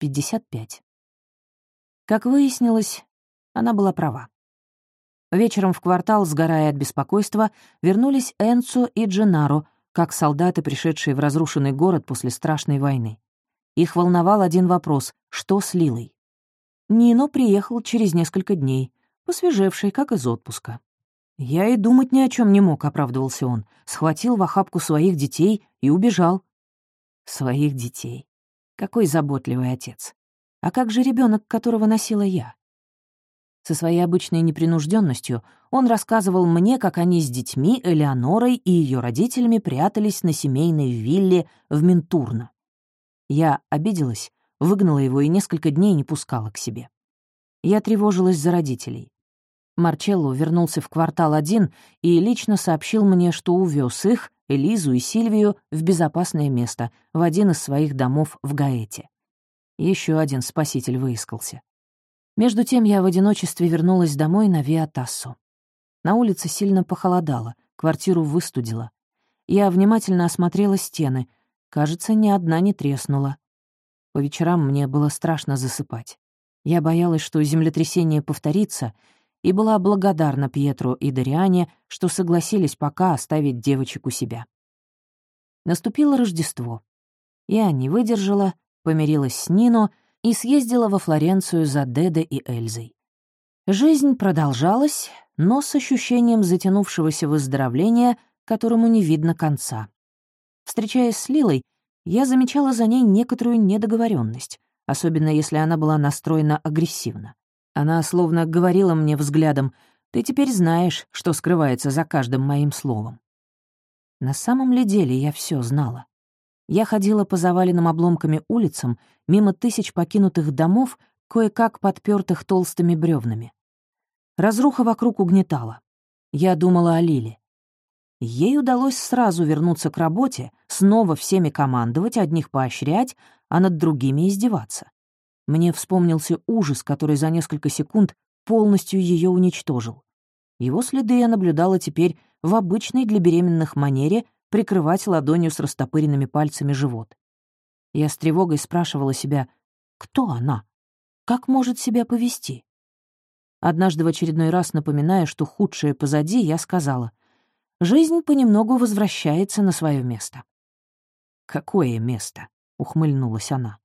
55. Как выяснилось, она была права. Вечером в квартал, сгорая от беспокойства, вернулись Энцо и Дженаро, как солдаты, пришедшие в разрушенный город после страшной войны. Их волновал один вопрос — что с Лилой? Нино приехал через несколько дней, посвежевший, как из отпуска. «Я и думать ни о чем не мог», — оправдывался он. Схватил в охапку своих детей и убежал. Своих детей. Какой заботливый отец. А как же ребенок, которого носила я? Со своей обычной непринужденностью он рассказывал мне, как они с детьми, Элеонорой и ее родителями прятались на семейной вилле в Ментурно. Я обиделась, выгнала его и несколько дней не пускала к себе. Я тревожилась за родителей. Марчелло вернулся в квартал один и лично сообщил мне, что увез их, Элизу и Сильвию, в безопасное место, в один из своих домов в Гаэте. Еще один спаситель выискался. Между тем я в одиночестве вернулась домой на Виатассо. На улице сильно похолодало, квартиру выстудило. Я внимательно осмотрела стены. Кажется, ни одна не треснула. По вечерам мне было страшно засыпать. Я боялась, что землетрясение повторится, и была благодарна Пьетру и Дориане, что согласились пока оставить девочек у себя. Наступило Рождество. Я не выдержала, помирилась с Нино и съездила во Флоренцию за Дедо и Эльзой. Жизнь продолжалась, но с ощущением затянувшегося выздоровления, которому не видно конца. Встречаясь с Лилой, я замечала за ней некоторую недоговоренность, особенно если она была настроена агрессивно. Она словно говорила мне взглядом, «Ты теперь знаешь, что скрывается за каждым моим словом». На самом ли деле я все знала? Я ходила по заваленным обломками улицам, мимо тысяч покинутых домов, кое-как подпертых толстыми бревнами. Разруха вокруг угнетала. Я думала о Лиле. Ей удалось сразу вернуться к работе, снова всеми командовать, одних поощрять, а над другими издеваться. Мне вспомнился ужас, который за несколько секунд полностью ее уничтожил. Его следы я наблюдала теперь в обычной для беременных манере прикрывать ладонью с растопыренными пальцами живот. Я с тревогой спрашивала себя, кто она? Как может себя повести? Однажды в очередной раз, напоминая, что худшее позади, я сказала, жизнь понемногу возвращается на свое место. «Какое место?» — ухмыльнулась она.